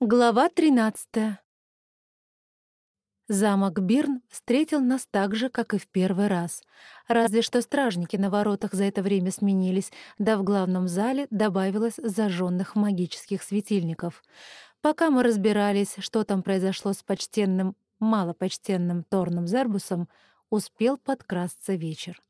Глава 13 Замок Бирн встретил нас так же, как и в первый раз. Разве что стражники на воротах за это время сменились, да в главном зале добавилось зажженных магических светильников. Пока мы разбирались, что там произошло с почтенным, малопочтенным Торном Зербусом, успел подкрасться вечер.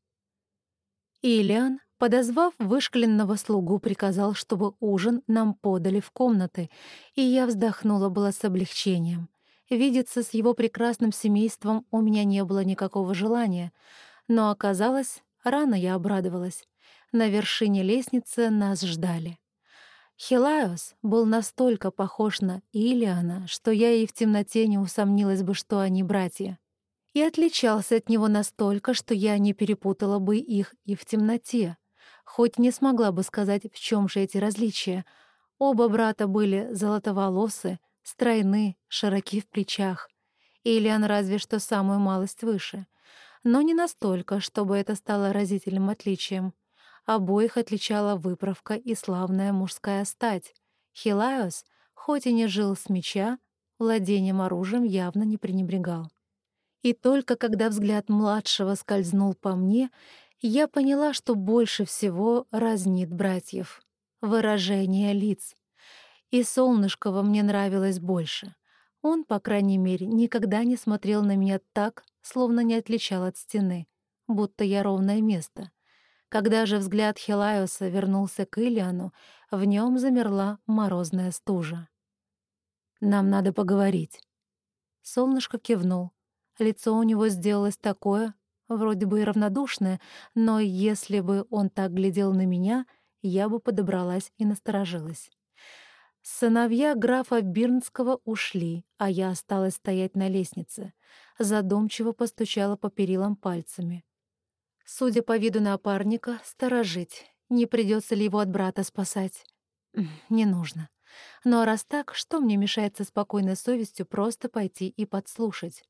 Ильян, Подозвав вышкаленного слугу, приказал, чтобы ужин нам подали в комнаты, и я вздохнула было с облегчением. Видеться с его прекрасным семейством у меня не было никакого желания, но оказалось, рано я обрадовалась. На вершине лестницы нас ждали. Хилаос был настолько похож на Илиана, что я и в темноте не усомнилась бы, что они братья. И отличался от него настолько, что я не перепутала бы их и в темноте хоть не смогла бы сказать, в чем же эти различия. Оба брата были золотоволосы, стройны, широки в плечах. Ильян разве что самую малость выше. Но не настолько, чтобы это стало разительным отличием. Обоих отличала выправка и славная мужская стать. Хилайос, хоть и не жил с меча, владением оружием явно не пренебрегал. И только когда взгляд младшего скользнул по мне, я поняла, что больше всего разнит братьев. Выражение лиц. И Солнышкова мне нравилось больше. Он, по крайней мере, никогда не смотрел на меня так, словно не отличал от стены, будто я ровное место. Когда же взгляд Хилайоса вернулся к Ильяну, в нем замерла морозная стужа. «Нам надо поговорить». Солнышко кивнул. Лицо у него сделалось такое, вроде бы и равнодушная, но если бы он так глядел на меня, я бы подобралась и насторожилась. Сыновья графа Бирнского ушли, а я осталась стоять на лестнице. Задумчиво постучала по перилам пальцами. Судя по виду напарника, сторожить. Не придется ли его от брата спасать? Не нужно. Но раз так, что мне мешает со спокойной совестью просто пойти и подслушать?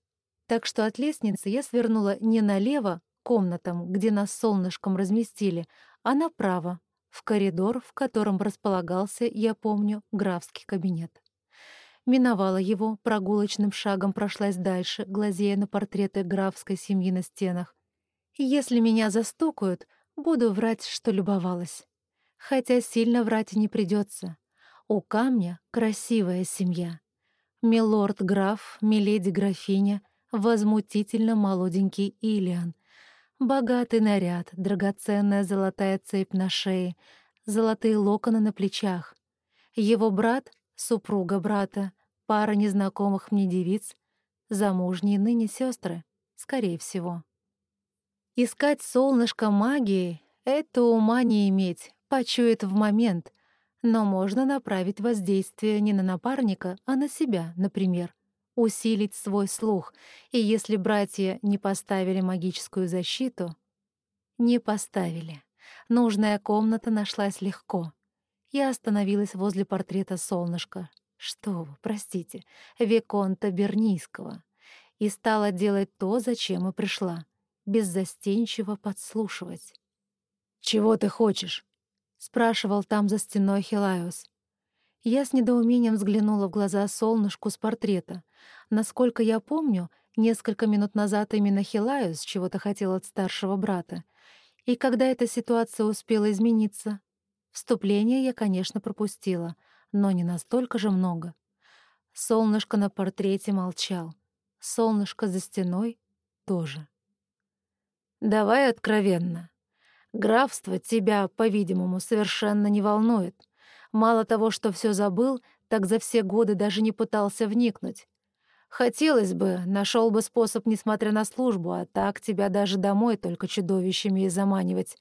Так что от лестницы я свернула не налево, комнатам, где нас солнышком разместили, а направо, в коридор, в котором располагался, я помню, графский кабинет. Миновала его, прогулочным шагом прошлась дальше, глазея на портреты графской семьи на стенах. Если меня застукают, буду врать, что любовалась. Хотя сильно врать не придется. У камня красивая семья. Милорд-граф, миледи-графиня — возмутительно молоденький Илиан. Богатый наряд, драгоценная золотая цепь на шее, золотые локоны на плечах. Его брат, супруга брата, пара незнакомых мне девиц, замужние ныне сестры, скорее всего. Искать солнышко магии — это ума не иметь, почует в момент, но можно направить воздействие не на напарника, а на себя, например усилить свой слух, и если братья не поставили магическую защиту... Не поставили. Нужная комната нашлась легко. Я остановилась возле портрета солнышка. Что вы, простите, Виконта Бернийского. И стала делать то, зачем и пришла. Беззастенчиво подслушивать. «Чего ты хочешь?» — спрашивал там за стеной Хилайос. Я с недоумением взглянула в глаза солнышку с портрета. Насколько я помню, несколько минут назад именно Хилаюс чего-то хотел от старшего брата. И когда эта ситуация успела измениться? Вступление я, конечно, пропустила, но не настолько же много. Солнышко на портрете молчал. Солнышко за стеной тоже. «Давай откровенно. Графство тебя, по-видимому, совершенно не волнует. Мало того, что все забыл, так за все годы даже не пытался вникнуть. Хотелось бы, нашел бы способ, несмотря на службу, а так тебя даже домой только чудовищами и заманивать.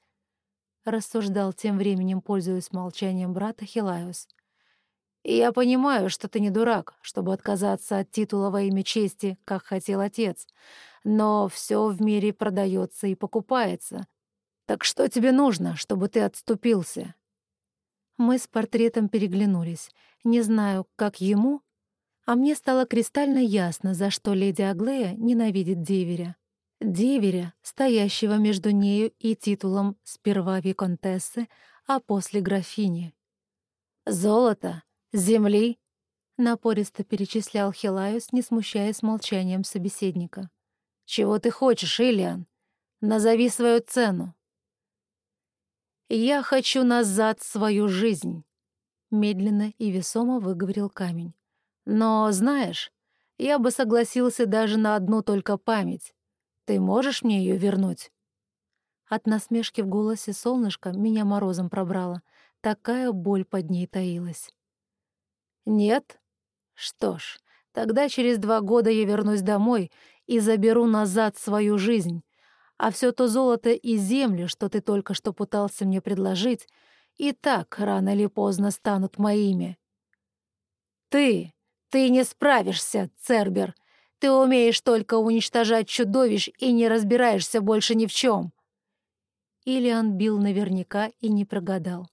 Рассуждал тем временем, пользуясь молчанием брата Хилайус. И я понимаю, что ты не дурак, чтобы отказаться от титула во имя чести, как хотел отец. Но все в мире продается и покупается. Так что тебе нужно, чтобы ты отступился? Мы с портретом переглянулись. Не знаю, как ему, а мне стало кристально ясно, за что леди Аглея ненавидит деверя. Деверя, стоящего между нею и титулом сперва виконтессы, а после графини. «Золото? Земли?» Напористо перечислял Хилаюс, не смущаясь молчанием собеседника. «Чего ты хочешь, Ильян? Назови свою цену». «Я хочу назад свою жизнь», — медленно и весомо выговорил камень. «Но, знаешь, я бы согласился даже на одну только память. Ты можешь мне ее вернуть?» От насмешки в голосе солнышка меня морозом пробрало. Такая боль под ней таилась. «Нет? Что ж, тогда через два года я вернусь домой и заберу назад свою жизнь, а все то золото и землю, что ты только что пытался мне предложить, и так рано или поздно станут моими. Ты, ты не справишься, Цербер. Ты умеешь только уничтожать чудовищ и не разбираешься больше ни в чем. Илиан бил наверняка и не прогадал.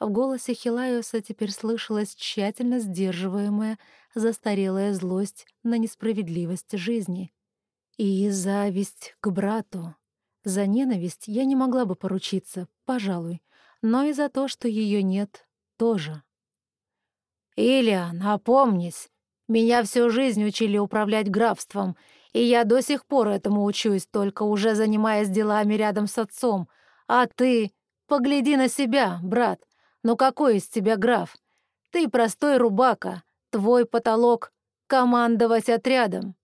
В голосе Хилайоса теперь слышалась тщательно сдерживаемая, застарелая злость на несправедливость жизни. И зависть к брату. За ненависть я не могла бы поручиться, пожалуй, но и за то, что ее нет, тоже. «Илиан, опомнись! Меня всю жизнь учили управлять графством, и я до сих пор этому учусь, только уже занимаясь делами рядом с отцом. А ты... Погляди на себя, брат. Ну какой из тебя граф? Ты простой рубака. Твой потолок — командовать отрядом.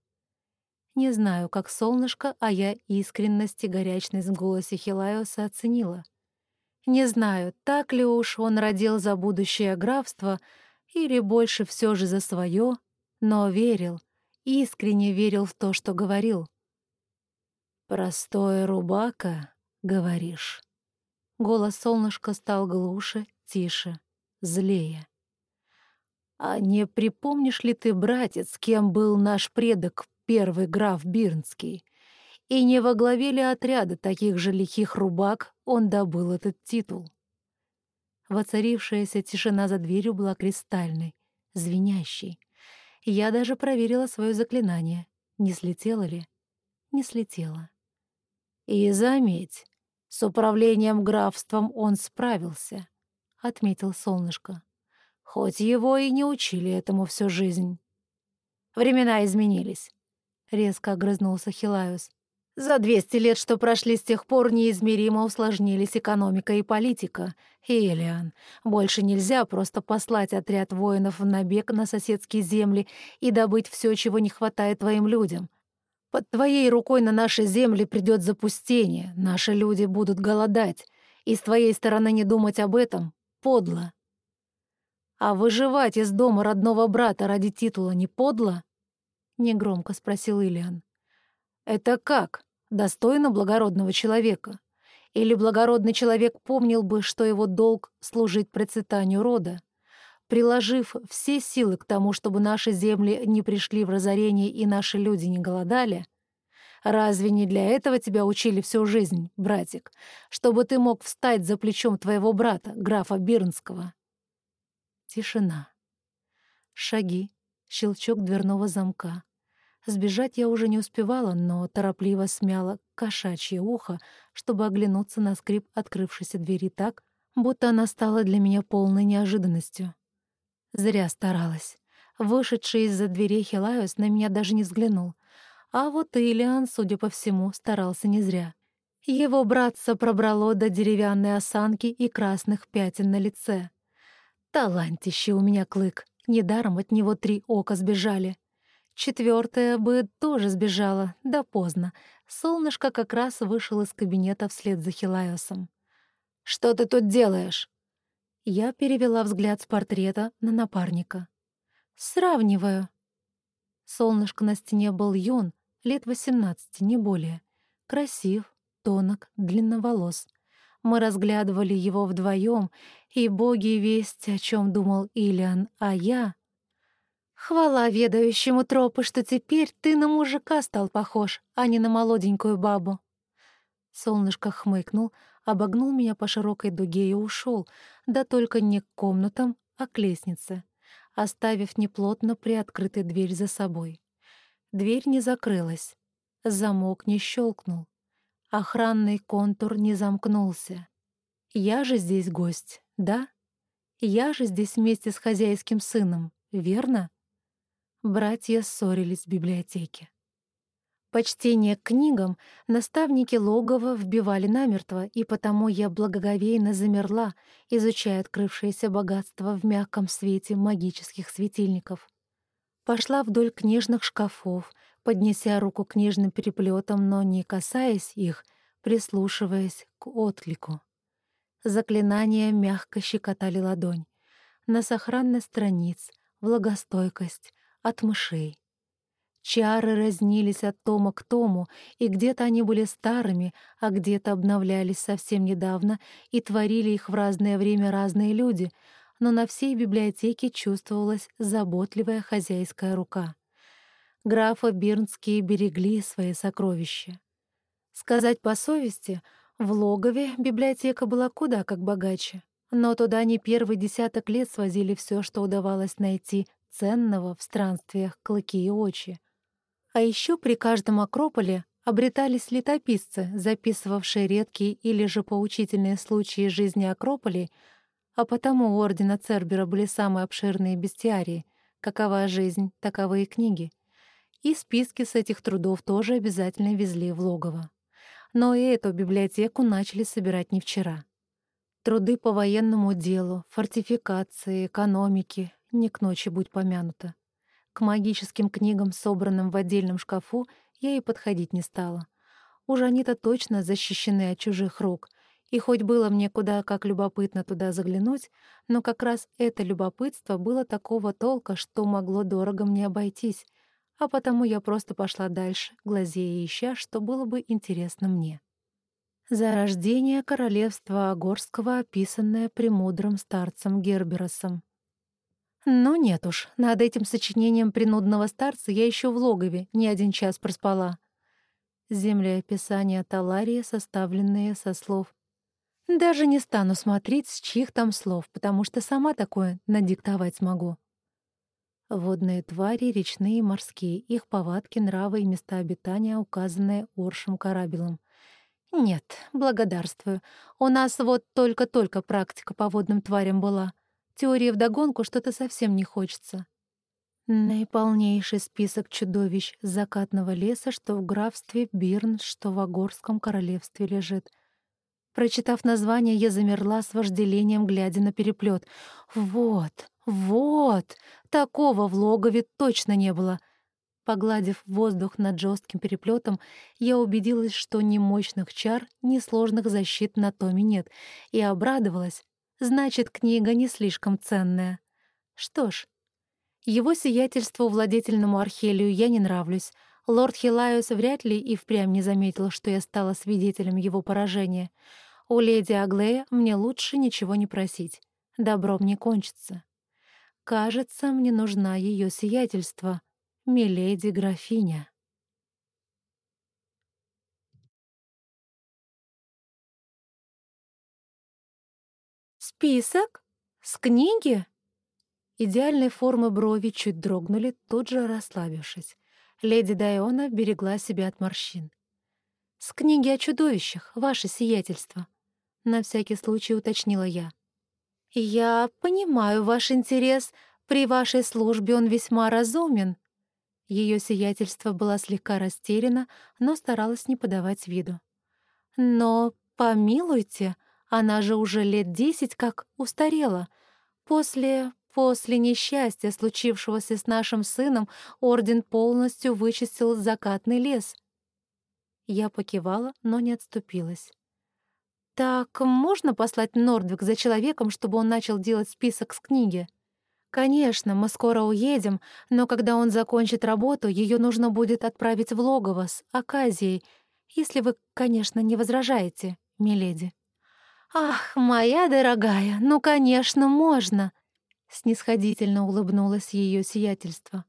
Не знаю, как солнышко, а я искренность и горячность в голосе Хилайоса оценила. Не знаю, так ли уж он родил за будущее графство или больше все же за свое, но верил, искренне верил в то, что говорил. «Простое рубака, говоришь?» Голос солнышка стал глуше, тише, злее. «А не припомнишь ли ты, братец, кем был наш предок первый граф Бирнский. И не во главе ли отряда таких же лихих рубак он добыл этот титул. Воцарившаяся тишина за дверью была кристальной, звенящей. Я даже проверила свое заклинание. Не слетело ли? Не слетело. «И заметь, с управлением графством он справился», — отметил солнышко. «Хоть его и не учили этому всю жизнь. Времена изменились. — резко огрызнулся Хилаюс. «За двести лет, что прошли с тех пор, неизмеримо усложнились экономика и политика. Элиан, больше нельзя просто послать отряд воинов в набег на соседские земли и добыть все, чего не хватает твоим людям. Под твоей рукой на наши земли придет запустение, наши люди будут голодать, и с твоей стороны не думать об этом — подло. А выживать из дома родного брата ради титула не подло?» — негромко спросил Ильян. «Это как? Достойно благородного человека? Или благородный человек помнил бы, что его долг — служить процветанию рода? Приложив все силы к тому, чтобы наши земли не пришли в разорение и наши люди не голодали? Разве не для этого тебя учили всю жизнь, братик? Чтобы ты мог встать за плечом твоего брата, графа Бирнского?» Тишина. Шаги, щелчок дверного замка. Сбежать я уже не успевала, но торопливо смяла кошачье ухо, чтобы оглянуться на скрип открывшейся двери так, будто она стала для меня полной неожиданностью. Зря старалась. Вышедший из-за двери Хилайос на меня даже не взглянул. А вот Илиан, судя по всему, старался не зря. Его братца пробрало до деревянной осанки и красных пятен на лице. Талантище у меня клык. Недаром от него три ока сбежали. Четвертая бы тоже сбежала, да поздно. Солнышко как раз вышел из кабинета вслед за Хилайосом. «Что ты тут делаешь?» Я перевела взгляд с портрета на напарника. «Сравниваю». Солнышко на стене был юн, лет восемнадцати, не более. Красив, тонок, длинноволос. Мы разглядывали его вдвоем, и боги весть, о чем думал Илиан, а я... Хвала ведающему тропы, что теперь ты на мужика стал похож, а не на молоденькую бабу. Солнышко хмыкнул, обогнул меня по широкой дуге и ушел, да только не к комнатам, а к лестнице, оставив неплотно приоткрытую дверь за собой. Дверь не закрылась, замок не щелкнул. Охранный контур не замкнулся. Я же здесь гость, да? Я же здесь вместе с хозяйским сыном, верно? братья ссорились в библиотеке. Почтение к книгам наставники логова вбивали намертво, и потому я благоговейно замерла, изучая открывшееся богатство в мягком свете магических светильников. Пошла вдоль книжных шкафов, поднеся руку к книжным переплетам, но не касаясь их, прислушиваясь к отклику. Заклинания мягко щекотали ладонь. На сохранность страниц, влагостойкость, от мышей. Чары разнились от тома к тому, и где-то они были старыми, а где-то обновлялись совсем недавно и творили их в разное время разные люди, но на всей библиотеке чувствовалась заботливая хозяйская рука. Графа Бирнские берегли свои сокровища. Сказать по совести, в логове библиотека была куда как богаче, но туда не первый десяток лет свозили все, что удавалось найти ценного в странствиях клыки и очи. А еще при каждом акрополе обретались летописцы, записывавшие редкие или же поучительные случаи жизни акрополей, а потому у Ордена Цербера были самые обширные бестиарии. Какова жизнь, таковы и книги. И списки с этих трудов тоже обязательно везли в логово. Но и эту библиотеку начали собирать не вчера. Труды по военному делу, фортификации, экономике, не к ночи будь помянуто. К магическим книгам, собранным в отдельном шкафу, я и подходить не стала. Уж они-то точно защищены от чужих рук, и хоть было мне куда как любопытно туда заглянуть, но как раз это любопытство было такого толка, что могло дорого мне обойтись, а потому я просто пошла дальше, глазея ища, что было бы интересно мне. Зарождение королевства Агорского, описанное премудрым старцем Герберосом. Но нет уж, над этим сочинением принудного старца я еще в логове не один час проспала. Землеописание Таларии, составленные со слов. Даже не стану смотреть, с чьих там слов, потому что сама такое надиктовать смогу. Водные твари, речные и морские, их повадки, нравы и места обитания, указанные Оршем Карабелом. Нет, благодарствую. У нас вот только-только практика по водным тварям была — Теории вдогонку что-то совсем не хочется. Наиполнейший список чудовищ закатного леса, что в графстве Бирн, что в Агорском королевстве лежит. Прочитав название, я замерла с вожделением, глядя на переплет. Вот, вот, такого в логове точно не было. Погладив воздух над жестким переплетом, я убедилась, что ни мощных чар, ни сложных защит на томе нет, и обрадовалась, Значит, книга не слишком ценная. Что ж, его сиятельству владетельному Архелию я не нравлюсь. Лорд Хилайус вряд ли и впрямь не заметил, что я стала свидетелем его поражения. У леди Аглея мне лучше ничего не просить. Добром не кончится. Кажется, мне нужна ее сиятельство, миледи-графиня. «Список? С книги?» Идеальной формы брови чуть дрогнули, тут же расслабившись. Леди Дайона берегла себя от морщин. «С книги о чудовищах, ваше сиятельство», — на всякий случай уточнила я. «Я понимаю ваш интерес. При вашей службе он весьма разумен». Ее сиятельство было слегка растеряно, но старалась не подавать виду. «Но помилуйте, она же уже лет десять как устарела. После... после несчастья, случившегося с нашим сыном, Орден полностью вычистил закатный лес. Я покивала, но не отступилась. «Так можно послать Нордвик за человеком, чтобы он начал делать список с книги?» «Конечно, мы скоро уедем, но когда он закончит работу, ее нужно будет отправить в логово с Аказией, если вы, конечно, не возражаете, миледи». «Ах, моя дорогая, ну, конечно, можно!» Снисходительно улыбнулось ее сиятельство.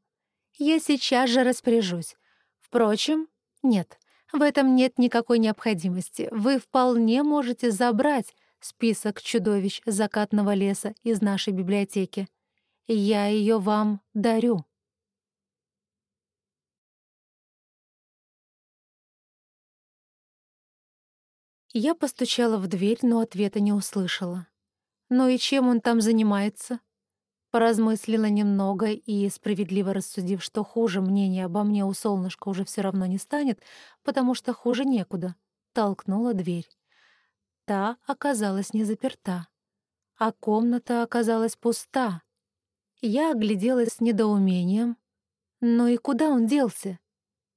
«Я сейчас же распоряжусь. Впрочем, нет, в этом нет никакой необходимости. Вы вполне можете забрать список чудовищ закатного леса из нашей библиотеки. Я ее вам дарю». Я постучала в дверь, но ответа не услышала. «Ну и чем он там занимается?» Поразмыслила немного и, справедливо рассудив, что хуже мнения обо мне у солнышка уже все равно не станет, потому что хуже некуда, толкнула дверь. Та оказалась не заперта, а комната оказалась пуста. Я огляделась с недоумением. Ну и куда он делся?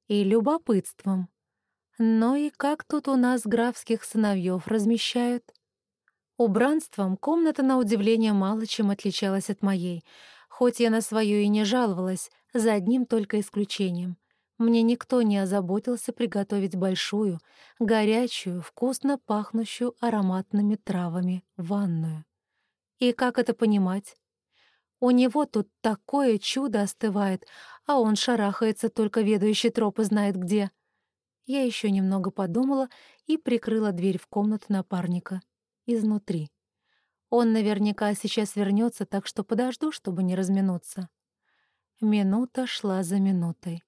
И любопытством. Ну и как тут у нас графских сыновьев размещают? Убранством комната, на удивление, мало чем отличалась от моей, хоть я на свою и не жаловалась, за одним только исключением. Мне никто не озаботился приготовить большую, горячую, вкусно пахнущую ароматными травами ванную. И как это понимать? У него тут такое чудо остывает, а он шарахается, только ведущий тропы знает где. Я еще немного подумала и прикрыла дверь в комнату напарника. Изнутри. Он наверняка сейчас вернется, так что подожду, чтобы не разминуться. Минута шла за минутой.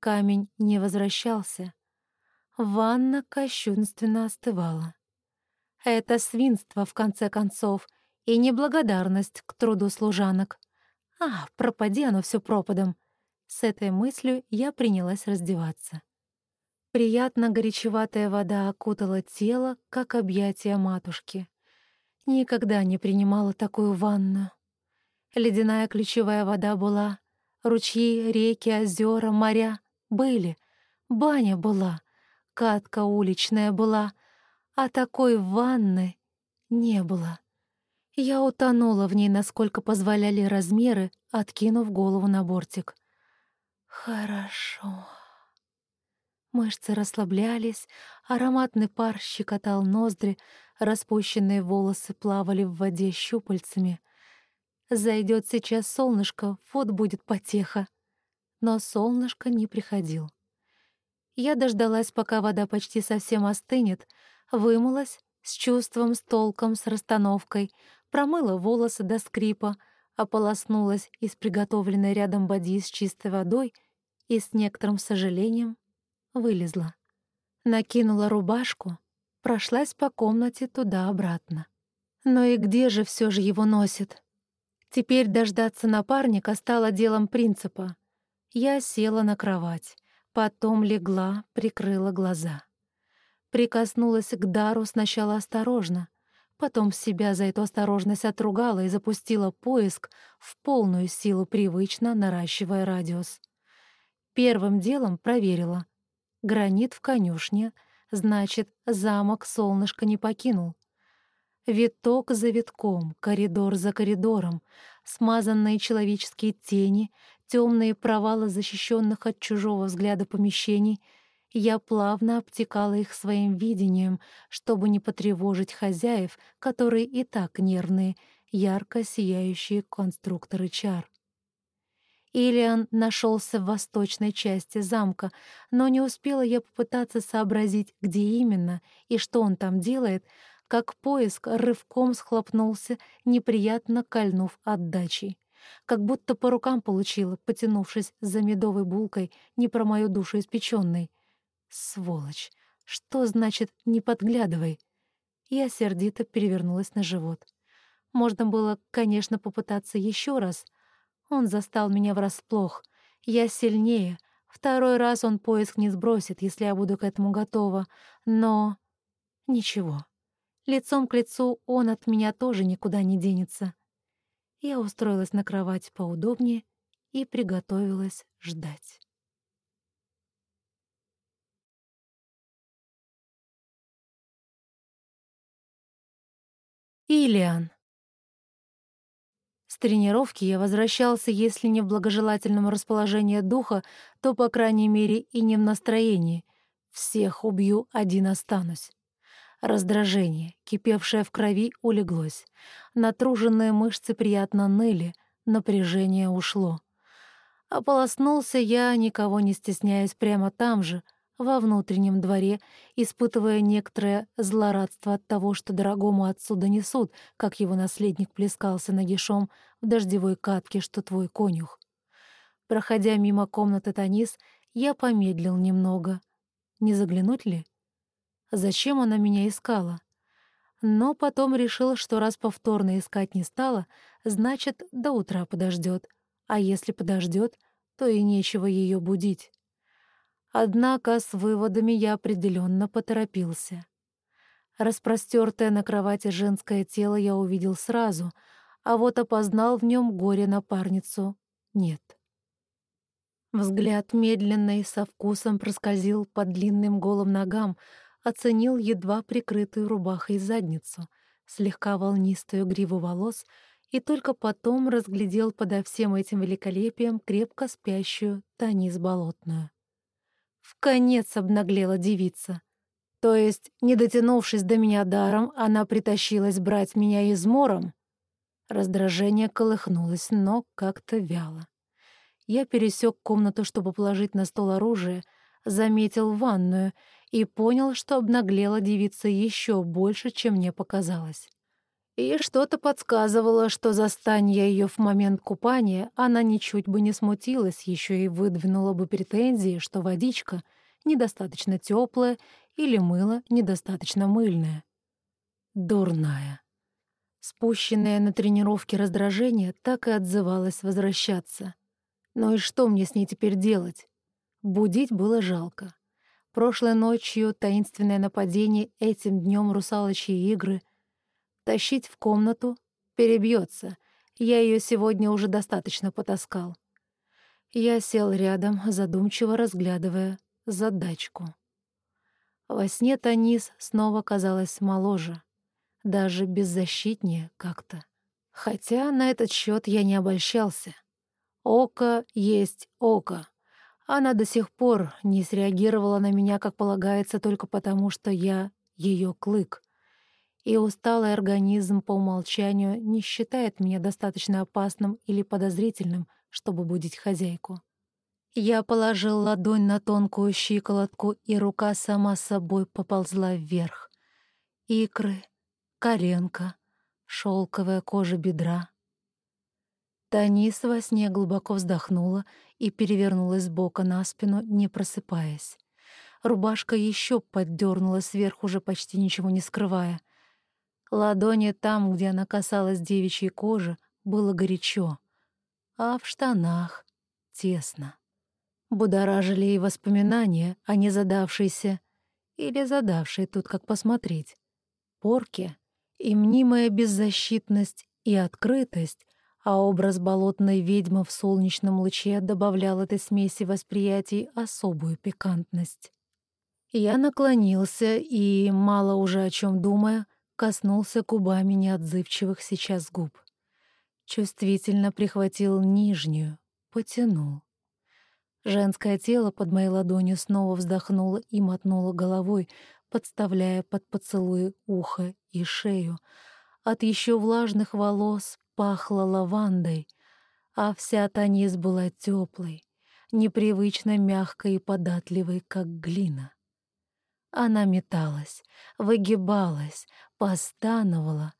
Камень не возвращался. Ванна кощунственно остывала. Это свинство, в конце концов, и неблагодарность к труду служанок. А, пропади оно все пропадом. С этой мыслью я принялась раздеваться. Приятно горячеватая вода окутала тело, как объятие матушки. Никогда не принимала такую ванну. Ледяная ключевая вода была, ручьи, реки, озера, моря были, баня была, катка уличная была, а такой ванны не было. Я утонула в ней, насколько позволяли размеры, откинув голову на бортик. Хорошо. Мышцы расслаблялись, ароматный пар щекотал ноздри, распущенные волосы плавали в воде щупальцами. Зайдет сейчас солнышко, вот будет потеха. Но солнышко не приходил. Я дождалась, пока вода почти совсем остынет, вымылась с чувством, с толком, с расстановкой, промыла волосы до скрипа, ополоснулась из приготовленной рядом боди с чистой водой и с некоторым сожалением вылезла. Накинула рубашку, прошлась по комнате туда-обратно. Но и где же все же его носит? Теперь дождаться напарника стало делом принципа. Я села на кровать, потом легла, прикрыла глаза. Прикоснулась к дару сначала осторожно, потом себя за эту осторожность отругала и запустила поиск в полную силу, привычно наращивая радиус. Первым делом проверила, Гранит в конюшне, значит, замок солнышко не покинул. Виток за витком, коридор за коридором, смазанные человеческие тени, темные провалы защищенных от чужого взгляда помещений — я плавно обтекала их своим видением, чтобы не потревожить хозяев, которые и так нервные, ярко сияющие конструкторы чар. Илиан нашелся в восточной части замка, но не успела я попытаться сообразить, где именно и что он там делает, как поиск рывком схлопнулся, неприятно кольнув отдачей. Как будто по рукам получила, потянувшись за медовой булкой, не про мою душу испеченной. Сволочь! Что значит «не подглядывай»? Я сердито перевернулась на живот. Можно было, конечно, попытаться еще раз — он застал меня врасплох. Я сильнее. Второй раз он поиск не сбросит, если я буду к этому готова. Но... Ничего. Лицом к лицу он от меня тоже никуда не денется. Я устроилась на кровать поудобнее и приготовилась ждать. Илиан тренировки я возвращался, если не в благожелательном расположении духа, то, по крайней мере, и не в настроении. Всех убью, один останусь. Раздражение, кипевшее в крови, улеглось. Натруженные мышцы приятно ныли, напряжение ушло. Ополоснулся я, никого не стесняясь, прямо там же — во внутреннем дворе, испытывая некоторое злорадство от того, что дорогому отцу донесут, как его наследник плескался нагишом в дождевой катке, что твой конюх. Проходя мимо комнаты Танис, я помедлил немного. Не заглянуть ли? Зачем она меня искала? Но потом решил, что раз повторно искать не стала, значит, до утра подождет. А если подождет, то и нечего ее будить. Однако с выводами я определенно поторопился. Распростертое на кровати женское тело я увидел сразу, а вот опознал в нем горе-напарницу нет. Взгляд медленно и со вкусом проскользил по длинным голым ногам, оценил едва прикрытую рубахой задницу, слегка волнистую гриву волос и только потом разглядел подо всем этим великолепием крепко спящую Танис Болотную. В конец обнаглела девица. То есть, не дотянувшись до меня даром, она притащилась брать меня измором? Раздражение колыхнулось, но как-то вяло. Я пересек комнату, чтобы положить на стол оружие, заметил ванную и понял, что обнаглела девица еще больше, чем мне показалось. И что-то подсказывало, что застань ее в момент купания, она ничуть бы не смутилась, еще и выдвинула бы претензии, что водичка недостаточно теплая или мыло недостаточно мыльное. Дурная. Спущенное на тренировке раздражение так и отзывалось возвращаться. Ну и что мне с ней теперь делать? Будить было жалко. Прошлой ночью таинственное нападение, этим днем русалочьи игры. Тащить в комнату перебьется. Я ее сегодня уже достаточно потаскал. Я сел рядом, задумчиво разглядывая задачку. Во сне Танис снова казалась моложе, даже беззащитнее как-то. Хотя на этот счет я не обольщался. Око есть око. Она до сих пор не среагировала на меня, как полагается, только потому, что я ее клык. И усталый организм по умолчанию не считает меня достаточно опасным или подозрительным, чтобы будить хозяйку. Я положил ладонь на тонкую щиколотку, и рука сама собой поползла вверх. Икры, коленка, шелковая кожа бедра. Танис во сне глубоко вздохнула и перевернулась с бока на спину, не просыпаясь. Рубашка еще поддернула сверху, уже почти ничего не скрывая. Ладони там, где она касалась девичьей кожи, было горячо, а в штанах тесно. Будоражили и воспоминания о незадавшейся или задавшей тут как посмотреть. Порке и мнимая беззащитность и открытость а образ болотной ведьмы в солнечном луче добавлял этой смеси восприятий особую пикантность. Я наклонился и, мало уже о чем думая, коснулся губами неотзывчивых сейчас губ. Чувствительно прихватил нижнюю, потянул. Женское тело под моей ладонью снова вздохнуло и мотнуло головой, подставляя под поцелуи ухо и шею. От еще влажных волос пахло лавандой, а вся Танис была теплой, непривычно мягкой и податливой, как глина. Она металась, выгибалась, постановала,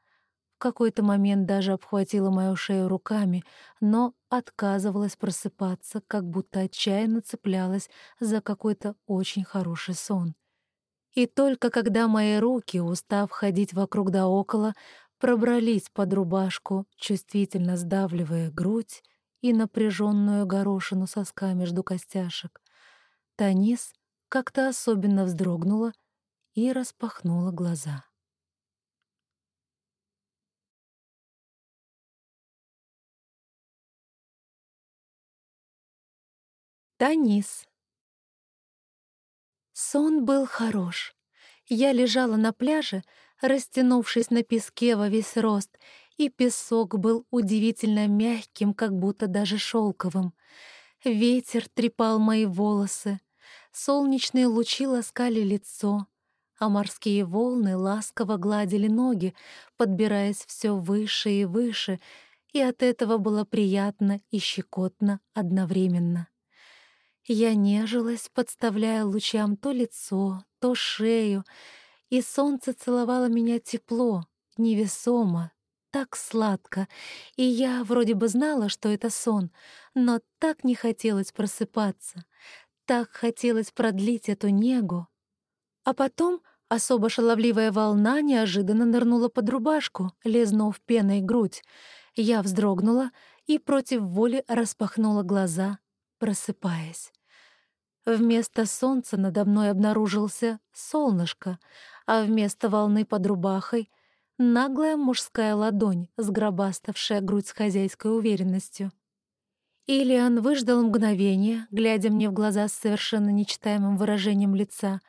в какой-то момент даже обхватила мою шею руками, но отказывалась просыпаться, как будто отчаянно цеплялась за какой-то очень хороший сон. И только когда мои руки, устав ходить вокруг да около, пробрались под рубашку, чувствительно сдавливая грудь и напряженную горошину соска между костяшек. Танис как-то особенно вздрогнула и распахнула глаза. Танис. Сон был хорош. Я лежала на пляже, растянувшись на песке во весь рост, и песок был удивительно мягким, как будто даже шелковым. Ветер трепал мои волосы, солнечные лучи ласкали лицо, а морские волны ласково гладили ноги, подбираясь все выше и выше, и от этого было приятно и щекотно одновременно. Я нежилась, подставляя лучам то лицо, то шею, и солнце целовало меня тепло, невесомо, так сладко, и я вроде бы знала, что это сон, но так не хотелось просыпаться, так хотелось продлить эту негу. А потом особо шаловливая волна неожиданно нырнула под рубашку, лизнув пеной грудь. Я вздрогнула и против воли распахнула глаза, просыпаясь. Вместо солнца надо мной обнаружился солнышко, а вместо волны под рубахой — наглая мужская ладонь, сгробаставшая грудь с хозяйской уверенностью. Илиан выждал мгновение, глядя мне в глаза с совершенно нечитаемым выражением лица,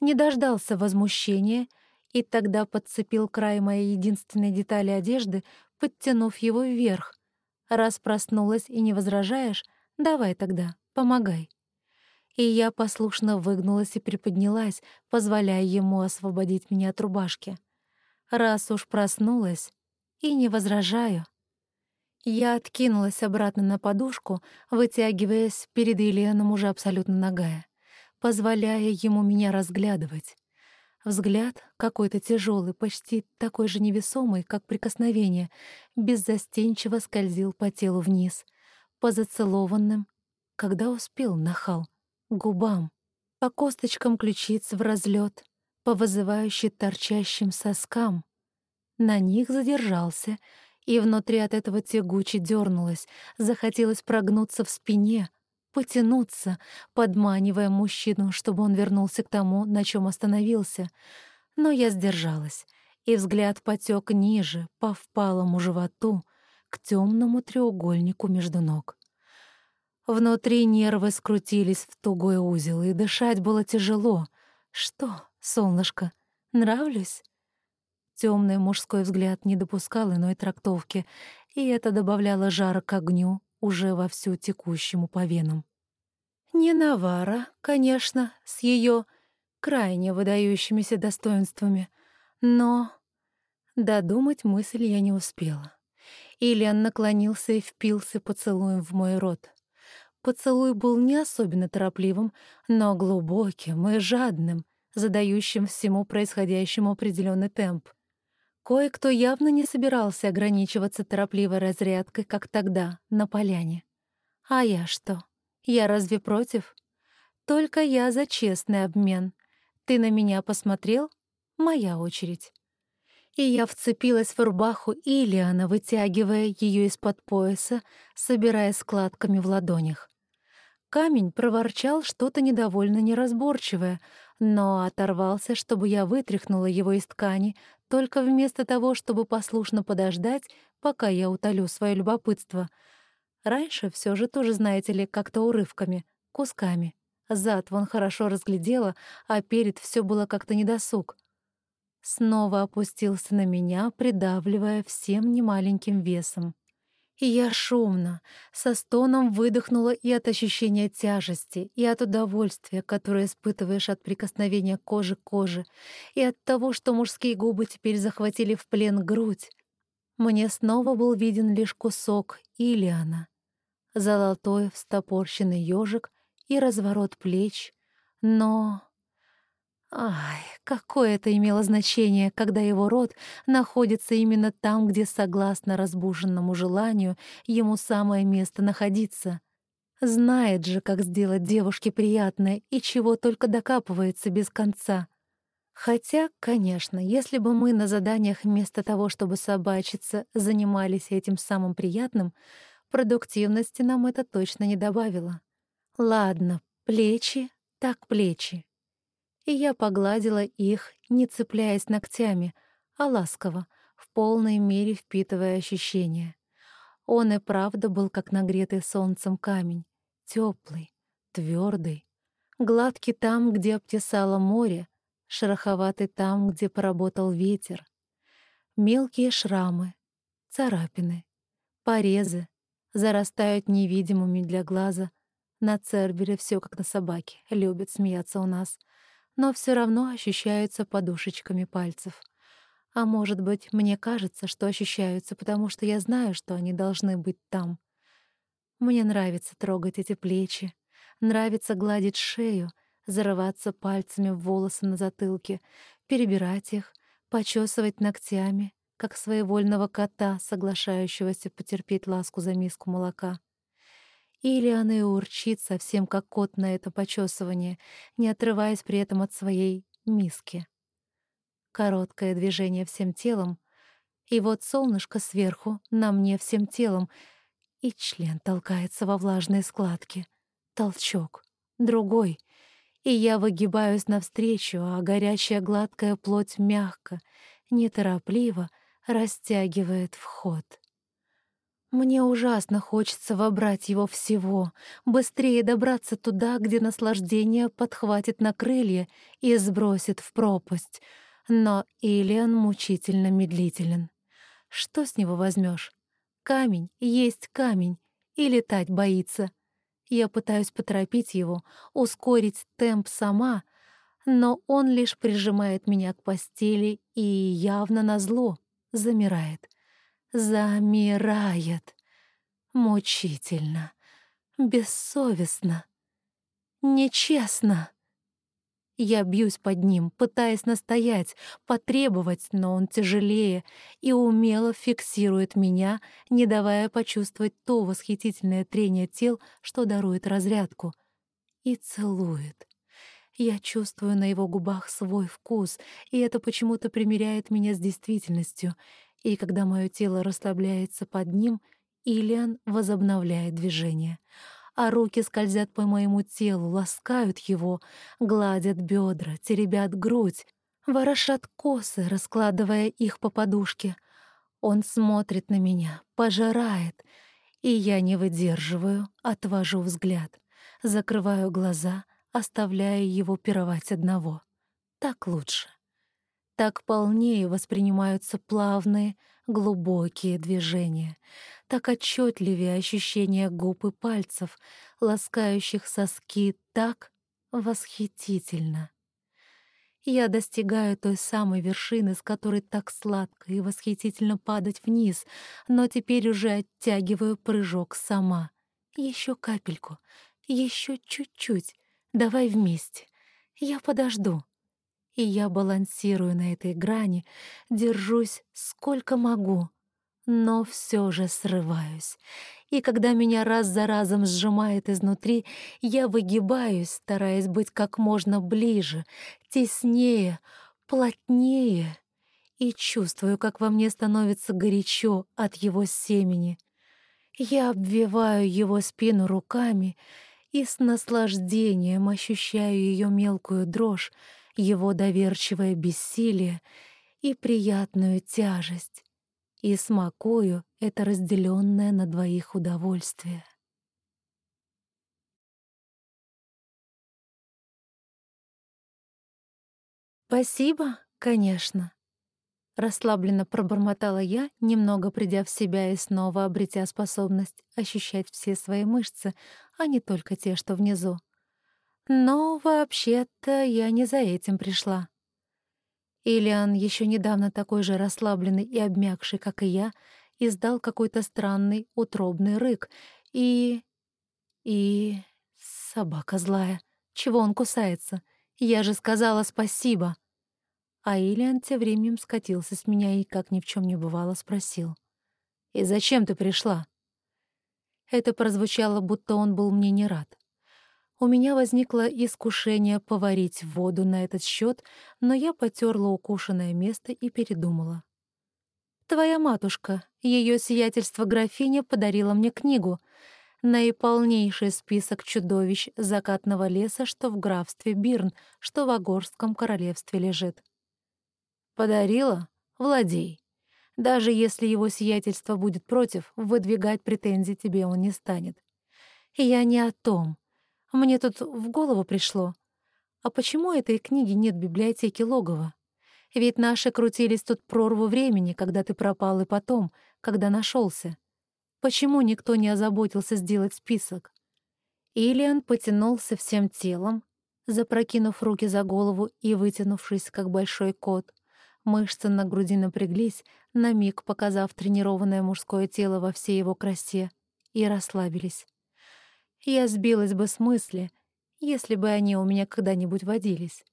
не дождался возмущения и тогда подцепил край моей единственной детали одежды, подтянув его вверх. Раз проснулась и не возражаешь, давай тогда, помогай. И я послушно выгнулась и приподнялась, позволяя ему освободить меня от рубашки. Раз уж проснулась, и не возражаю. Я откинулась обратно на подушку, вытягиваясь перед Еленом уже абсолютно нагая, позволяя ему меня разглядывать. Взгляд какой-то тяжелый, почти такой же невесомый, как прикосновение, беззастенчиво скользил по телу вниз, по зацелованным, когда успел нахал, губам, по косточкам ключиц в разлет, по вызывающе торчащим соскам. На них задержался, и внутри от этого тягуче дернулось, захотелось прогнуться в спине — потянуться, подманивая мужчину, чтобы он вернулся к тому, на чем остановился. Но я сдержалась, и взгляд потек ниже, по впалому животу, к темному треугольнику между ног. Внутри нервы скрутились в тугой узел, и дышать было тяжело. Что, солнышко, нравлюсь? Темный мужской взгляд не допускал иной трактовки, и это добавляло жара к огню, уже вовсю текущему по венам. Не Навара, конечно, с ее крайне выдающимися достоинствами, но додумать мысль я не успела. Ильян наклонился и впился поцелуем в мой рот. Поцелуй был не особенно торопливым, но глубоким и жадным, задающим всему происходящему определенный темп. Кое-кто явно не собирался ограничиваться торопливой разрядкой, как тогда, на поляне. А я что? Я разве против? Только я за честный обмен. Ты на меня посмотрел? Моя очередь. И я вцепилась в рубаху Илиана, вытягивая ее из-под пояса, собирая складками в ладонях. Камень проворчал что-то недовольно неразборчивое, но оторвался, чтобы я вытряхнула его из ткани, только вместо того, чтобы послушно подождать, пока я утолю свое любопытство. Раньше все же тоже, знаете ли, как-то урывками, кусками. Зад вон хорошо разглядела, а перед все было как-то недосуг. Снова опустился на меня, придавливая всем немаленьким весом. И я шумно, со стоном выдохнула и от ощущения тяжести, и от удовольствия, которое испытываешь от прикосновения кожи к коже, и от того, что мужские губы теперь захватили в плен грудь. Мне снова был виден лишь кусок Илиана. Золотой встопорщенный ежик и разворот плеч, но... Ай, какое это имело значение, когда его рот находится именно там, где, согласно разбуженному желанию, ему самое место находиться. Знает же, как сделать девушке приятное и чего только докапывается без конца. Хотя, конечно, если бы мы на заданиях вместо того, чтобы собачиться, занимались этим самым приятным, продуктивности нам это точно не добавило. Ладно, плечи так плечи и я погладила их, не цепляясь ногтями, а ласково, в полной мере впитывая ощущения. Он и правда был как нагретый солнцем камень, теплый, твердый, гладкий там, где обтесало море, шероховатый там, где поработал ветер. Мелкие шрамы, царапины, порезы зарастают невидимыми для глаза. На Цербере все как на собаке, любит смеяться у нас — но все равно ощущаются подушечками пальцев. А может быть, мне кажется, что ощущаются, потому что я знаю, что они должны быть там. Мне нравится трогать эти плечи, нравится гладить шею, зарываться пальцами в волосы на затылке, перебирать их, почесывать ногтями, как своевольного кота, соглашающегося потерпеть ласку за миску молока. Или она и урчит совсем как кот на это почесывание, не отрываясь при этом от своей миски. Короткое движение всем телом, И вот солнышко сверху, на мне всем телом, и член толкается во влажные складки. Толчок. Другой. И я выгибаюсь навстречу, а горячая гладкая плоть мягко, неторопливо растягивает вход. Мне ужасно хочется вобрать его всего, быстрее добраться туда, где наслаждение подхватит на крылья и сбросит в пропасть. Но Илиан мучительно медлителен. Что с него возьмешь? Камень есть камень, и летать боится. Я пытаюсь поторопить его, ускорить темп сама, но он лишь прижимает меня к постели и явно назло замирает. Замирает. Мучительно. Бессовестно. Нечестно. Я бьюсь под ним, пытаясь настоять, потребовать, но он тяжелее и умело фиксирует меня, не давая почувствовать то восхитительное трение тел, что дарует разрядку. И целует. Я чувствую на его губах свой вкус, и это почему-то примиряет меня с действительностью. И когда мое тело расслабляется под ним, Ильян возобновляет движение — а руки скользят по моему телу, ласкают его, гладят бедра, теребят грудь, ворошат косы, раскладывая их по подушке. Он смотрит на меня, пожирает, и я не выдерживаю, отвожу взгляд, закрываю глаза, оставляя его пировать одного. Так лучше. Так полнее воспринимаются плавные, глубокие движения, так отчетливее ощущение губ и пальцев, ласкающих соски так восхитительно. Я достигаю той самой вершины, с которой так сладко и восхитительно падать вниз, но теперь уже оттягиваю прыжок сама. Еще капельку, еще чуть-чуть. Давай вместе. Я подожду. И я балансирую на этой грани, держусь сколько могу, но все же срываюсь. И когда меня раз за разом сжимает изнутри, я выгибаюсь, стараясь быть как можно ближе, теснее, плотнее, и чувствую, как во мне становится горячо от его семени. Я обвиваю его спину руками и с наслаждением ощущаю ее мелкую дрожь, его доверчивое бессилие и приятную тяжесть, и смакую это разделенное на двоих удовольствие. «Спасибо, конечно», — расслабленно пробормотала я, немного придя в себя и снова обретя способность ощущать все свои мышцы, а не только те, что внизу. Но вообще-то я не за этим пришла. Ильян, еще недавно такой же расслабленный и обмякший, как и я, издал какой-то странный утробный рык. И... и... собака злая. Чего он кусается? Я же сказала спасибо. А Ильян тем временем скатился с меня и, как ни в чем не бывало, спросил. «И зачем ты пришла?» Это прозвучало, будто он был мне не рад. У меня возникло искушение поварить воду на этот счет, но я потерла укушенное место и передумала. «Твоя матушка, ее сиятельство графиня, подарила мне книгу. Наиполнейший список чудовищ закатного леса, что в графстве Бирн, что в Агорском королевстве лежит». «Подарила? Владей. Даже если его сиятельство будет против, выдвигать претензий тебе он не станет. Я не о том. Мне тут в голову пришло. А почему этой книги нет в библиотеке логова? Ведь наши крутились тут прорву времени, когда ты пропал, и потом, когда нашелся. Почему никто не озаботился сделать список? Илиан потянулся всем телом, запрокинув руки за голову и вытянувшись, как большой кот. Мышцы на груди напряглись, на миг показав тренированное мужское тело во всей его красе, и расслабились. Я сбилась бы с мысли, если бы они у меня когда-нибудь водились.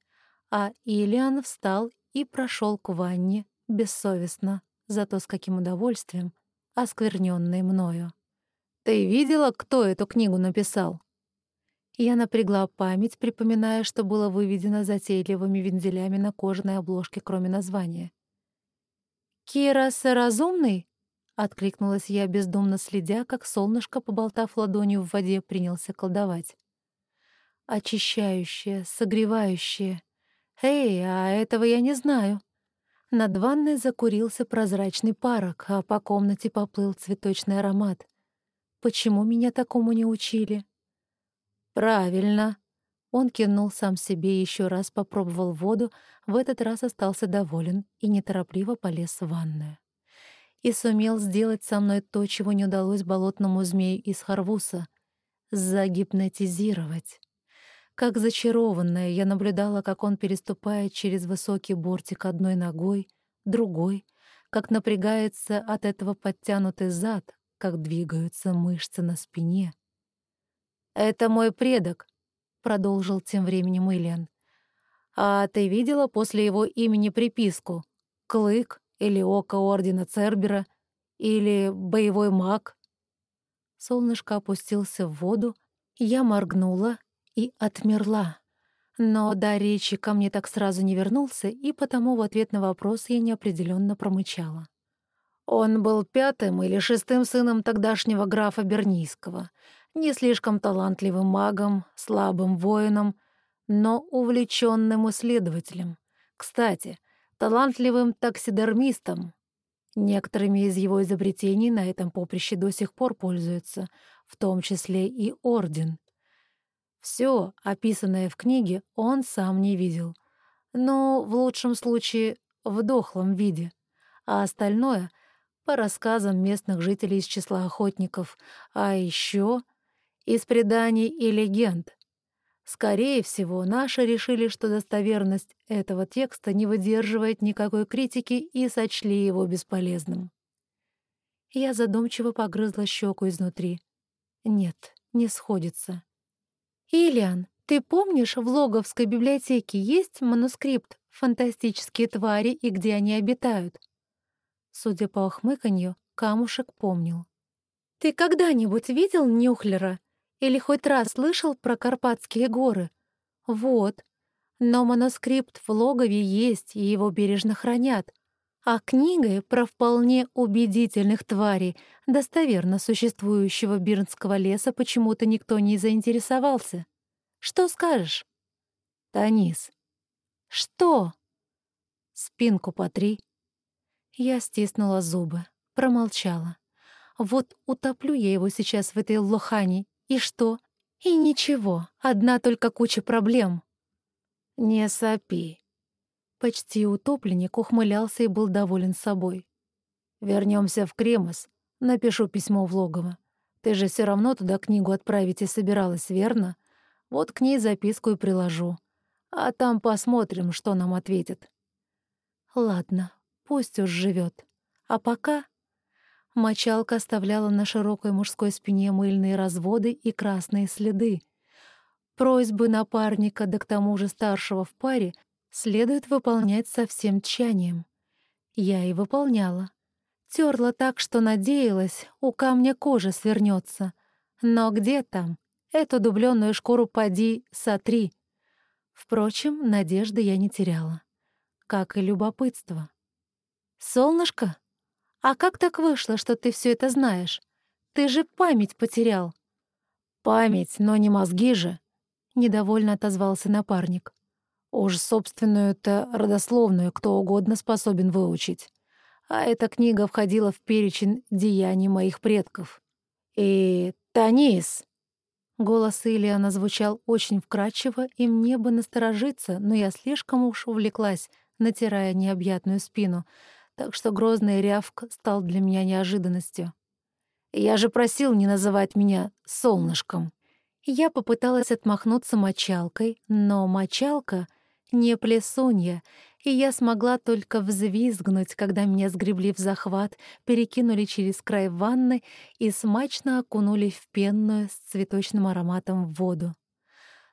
А Ильян встал и прошел к ванне, бессовестно, зато с каким удовольствием, осквернённой мною. «Ты видела, кто эту книгу написал?» Я напрягла память, припоминая, что было выведено затейливыми вензелями на кожаной обложке, кроме названия. «Кирас разумный?» — откликнулась я, бездумно следя, как солнышко, поболтав ладонью в воде, принялся колдовать. «Очищающее, согревающее. Эй, а этого я не знаю». Над ванной закурился прозрачный парок, а по комнате поплыл цветочный аромат. Почему меня такому не учили? «Правильно», он кивнул сам себе еще раз попробовал воду, в этот раз остался доволен и неторопливо полез в ванную. И сумел сделать со мной то, чего не удалось болотному змею из Харвуса — загипнотизировать. Как зачарованная, я наблюдала, как он переступает через высокий бортик одной ногой, другой, как напрягается от этого подтянутый зад, как двигаются мышцы на спине. «Это мой предок», — продолжил тем временем Ильян. «А ты видела после его имени приписку? Клык или Око Ордена Цербера или Боевой маг?» Солнышко опустился в воду, я моргнула и отмерла. Но до речи ко мне так сразу не вернулся, и потому в ответ на вопрос я неопределенно промычала. Он был пятым или шестым сыном тогдашнего графа Бернийского — не слишком талантливым магом, слабым воином, но увлеченным исследователем. Кстати, талантливым таксидермистом. Некоторыми из его изобретений на этом поприще до сих пор пользуются, в том числе и Орден. Все, описанное в книге, он сам не видел. Но, в лучшем случае, в дохлом виде. А остальное — по рассказам местных жителей из числа охотников. А еще из преданий и легенд. Скорее всего, наши решили, что достоверность этого текста не выдерживает никакой критики и сочли его бесполезным. Я задумчиво погрызла щеку изнутри. Нет, не сходится. «Ильян, ты помнишь, в Логовской библиотеке есть манускрипт «Фантастические твари и где они обитают»?» Судя по охмыканью, камушек помнил. «Ты когда-нибудь видел Нюхлера или хоть раз слышал про Карпатские горы? Вот. Но манускрипт в логове есть, и его бережно хранят. А книгой про вполне убедительных тварей, достоверно существующего Бирнского леса, почему-то никто не заинтересовался. Что скажешь? Танис. Что? Спинку потри. Я стиснула зубы, промолчала. Вот утоплю я его сейчас в этой лохане и что? И ничего, одна только куча проблем. Не сопи. Почти утопленник ухмылялся и был доволен собой. Вернемся в Кремос, напишу письмо в логово. Ты же все равно туда книгу отправить и собиралась, верно? Вот к ней записку и приложу. А там посмотрим, что нам ответят. Ладно, пусть уж живет. А пока Мочалка оставляла на широкой мужской спине мыльные разводы и красные следы. Просьбы напарника, да к тому же старшего в паре, следует выполнять со всем тщанием. Я и выполняла. Терла так, что надеялась, у камня кожа свернется. Но где там? Эту дубленную шкуру поди, сотри. Впрочем, надежды я не теряла. Как и любопытство. «Солнышко?» «А как так вышло, что ты все это знаешь? Ты же память потерял». «Память, но не мозги же», — недовольно отозвался напарник. «Уж собственную-то родословную кто угодно способен выучить. А эта книга входила в перечень деяний моих предков. И Танис!» Голос Ильяна звучал очень вкрадчиво, и мне бы насторожиться, но я слишком уж увлеклась, натирая необъятную спину — так что грозный рявк стал для меня неожиданностью. Я же просил не называть меня солнышком. Я попыталась отмахнуться мочалкой, но мочалка — не плесунья, и я смогла только взвизгнуть, когда меня сгребли в захват, перекинули через край ванны и смачно окунули в пенную с цветочным ароматом воду.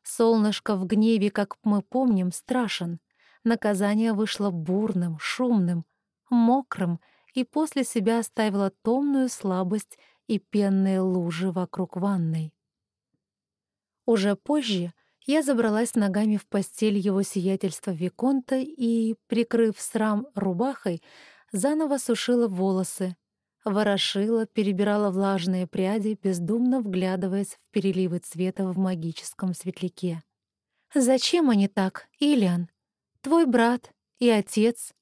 Солнышко в гневе, как мы помним, страшен. Наказание вышло бурным, шумным — мокрым и после себя оставила томную слабость и пенные лужи вокруг ванной. Уже позже я забралась ногами в постель его сиятельства Виконта и, прикрыв срам рубахой, Заново сушила волосы, ворошила, перебирала влажные пряди, бездумно вглядываясь в переливы цвета в магическом светляке. «Зачем они так, Ильян? Твой брат и отец?»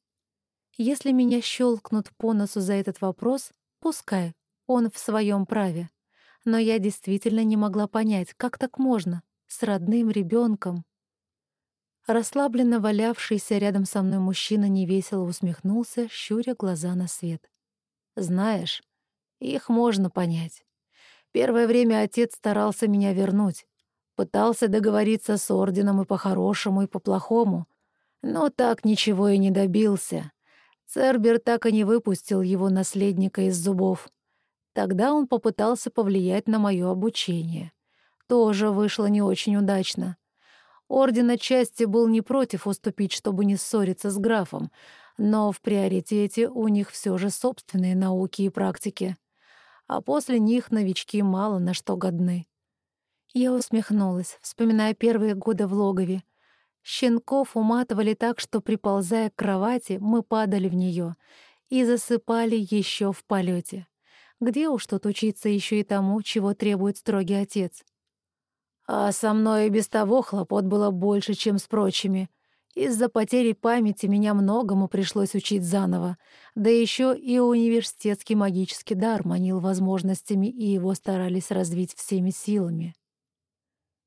Если меня щелкнут по носу за этот вопрос, пускай, он в своем праве. Но я действительно не могла понять, как так можно, с родным ребенком. Расслабленно валявшийся рядом со мной мужчина невесело усмехнулся, щуря глаза на свет. «Знаешь, их можно понять. Первое время отец старался меня вернуть. Пытался договориться с орденом и по-хорошему, и по-плохому. Но так ничего и не добился. Цербер так и не выпустил его наследника из зубов. Тогда он попытался повлиять на мое обучение. Тоже вышло не очень удачно. Орден отчасти был не против уступить, чтобы не ссориться с графом, но в приоритете у них все же собственные науки и практики. А после них новички мало на что годны. Я усмехнулась, вспоминая первые годы в логове. Щенков уматывали так, что, приползая к кровати, мы падали в нее и засыпали еще в полете. Где уж тут учиться еще и тому, чего требует строгий отец? А со мной и без того хлопот было больше, чем с прочими. Из-за потери памяти меня многому пришлось учить заново, да еще и университетский магический дар манил возможностями, и его старались развить всеми силами.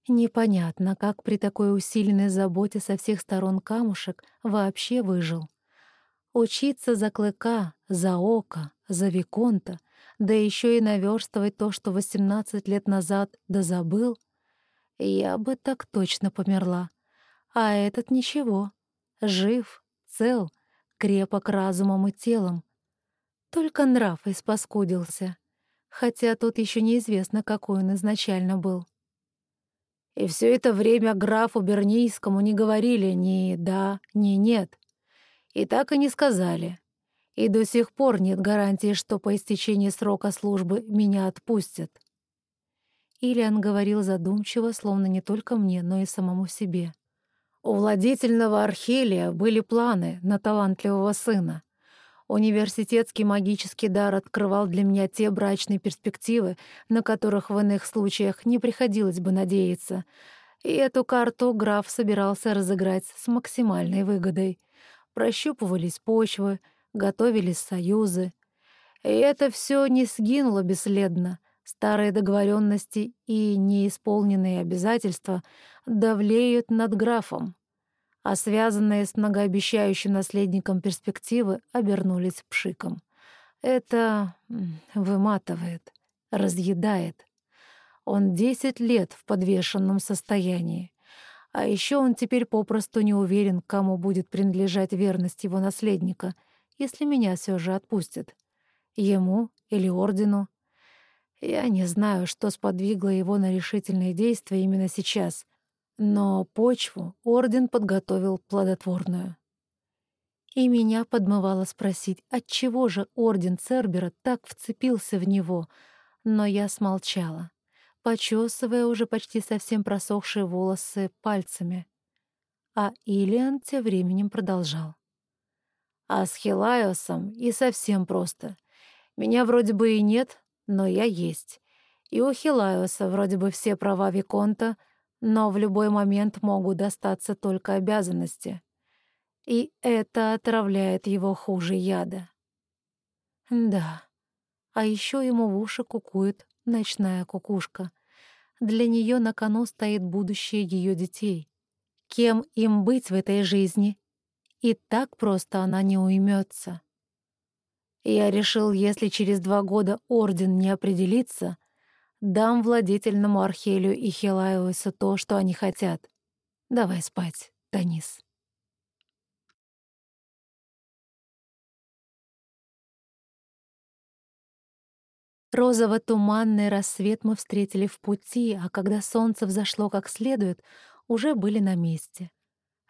Непонятно, как при такой усиленной заботе со всех сторон камушек вообще выжил. Учиться за клыка, за око, за виконта, да еще и наверстывать то, что 18 лет назад да забыл, я бы так точно померла. А этот ничего. Жив, цел, крепок разумом и телом. Только нрав испаскудился. Хотя тут еще неизвестно, какой он изначально был. И все это время графу Бернийскому не говорили ни «да», ни «нет». И так и не сказали. И до сих пор нет гарантии, что по истечении срока службы меня отпустят. Ильян говорил задумчиво, словно не только мне, но и самому себе. У владетельного Архелия были планы на талантливого сына. Университетский магический дар открывал для меня те брачные перспективы, на которых в иных случаях не приходилось бы надеяться. И эту карту граф собирался разыграть с максимальной выгодой. Прощупывались почвы — готовились союзы. И это все не сгинуло бесследно. Старые договоренности и неисполненные обязательства давлеют над графом, а связанные с многообещающим наследником перспективы обернулись пшиком. Это выматывает, разъедает. Он десять лет в подвешенном состоянии. А еще он теперь попросту не уверен, кому будет принадлежать верность его наследника — если меня все же отпустят. Ему или Ордену. Я не знаю, что сподвигло его на решительные действия именно сейчас, но почву Орден подготовил плодотворную. И меня подмывало спросить, отчего же Орден Цербера так вцепился в него, но я смолчала, почесывая уже почти совсем просохшие волосы пальцами. А Илиан тем временем продолжал. А с Хилайосом и совсем просто. Меня вроде бы и нет, но я есть. И у Хилайоса вроде бы все права Виконта, но в любой момент могут достаться только обязанности. И это отравляет его хуже яда. Да, а еще ему в уши кукует ночная кукушка. Для нее на кону стоит будущее ее детей. Кем им быть в этой жизни и так просто она не уймется. Я решил, если через два года Орден не определится, дам владетельному Архелию и Хилаевусу то, что они хотят. Давай спать, Танис. Розово-туманный рассвет мы встретили в пути, а когда солнце взошло как следует, уже были на месте.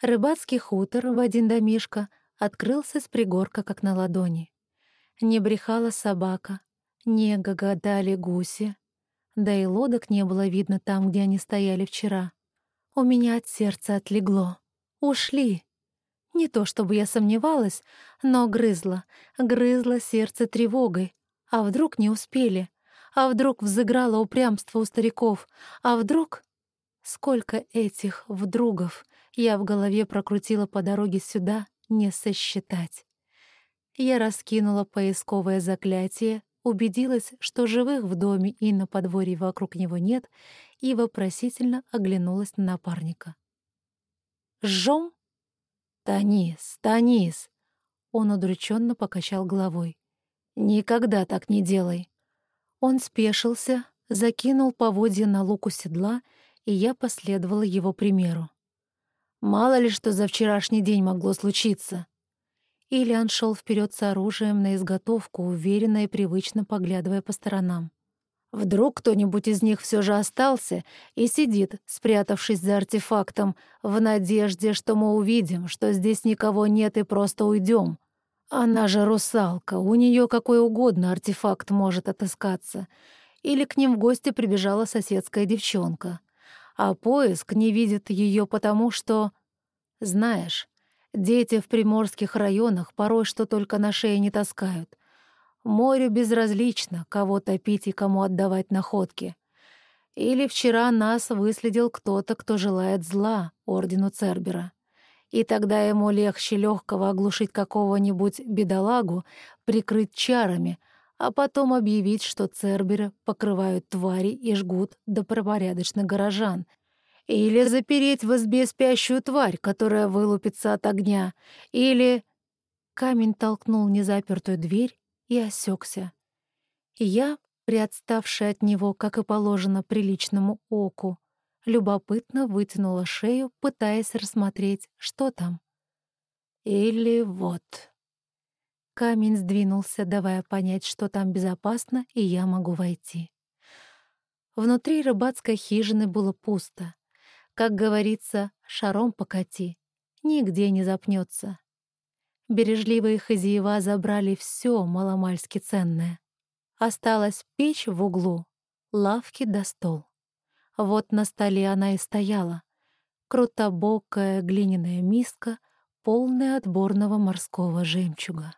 Рыбацкий хутор в один домишко открылся с пригорка, как на ладони. Не брехала собака, не гогодали гуси, да и лодок не было видно там, где они стояли вчера. У меня от сердца отлегло. Ушли. Не то чтобы я сомневалась, но грызла, грызла сердце тревогой. А вдруг не успели? А вдруг взыграло упрямство у стариков? А вдруг... Сколько этих вдругов я в голове прокрутила по дороге сюда, не сосчитать. Я раскинула поисковое заклятие, убедилась, что живых в доме и на подворье вокруг него нет, и вопросительно оглянулась на напарника. «Жжём?» «Танис, Танис!» Он удрученно покачал головой. «Никогда так не делай!» Он спешился, закинул поводья на луку седла, и я последовала его примеру. Мало ли что за вчерашний день могло случиться. Ильян шел вперед с оружием на изготовку, уверенно и привычно поглядывая по сторонам. Вдруг кто-нибудь из них все же остался и сидит, спрятавшись за артефактом, в надежде, что мы увидим, что здесь никого нет и просто уйдем. Она же русалка, у нее какой угодно артефакт может отыскаться. Или к ним в гости прибежала соседская девчонка. А поиск не видит ее потому, что... Знаешь, дети в приморских районах порой что только на шее не таскают — Морю безразлично, кого топить и кому отдавать находки. Или вчера нас выследил кто-то, кто желает зла Ордену Цербера. И тогда ему легче легкого оглушить какого-нибудь бедолагу, прикрыть чарами, а потом объявить, что Церберы покрывают твари и жгут до пропорядочных горожан. Или запереть в избе спящую тварь, которая вылупится от огня. Или... Камень толкнул незапертую дверь, и осекся. Я, приотставшая от него, как и положено приличному оку, любопытно вытянула шею, пытаясь рассмотреть, что там. Или вот. Камень сдвинулся, давая понять, что там безопасно, и я могу войти. Внутри рыбацкой хижины было пусто. Как говорится, шаром покати, нигде не запнется. Бережливые хозяева забрали все маломальски ценное. Осталась печь в углу, лавки до стол. Вот на столе она и стояла. Крутобокая глиняная миска, полная отборного морского жемчуга.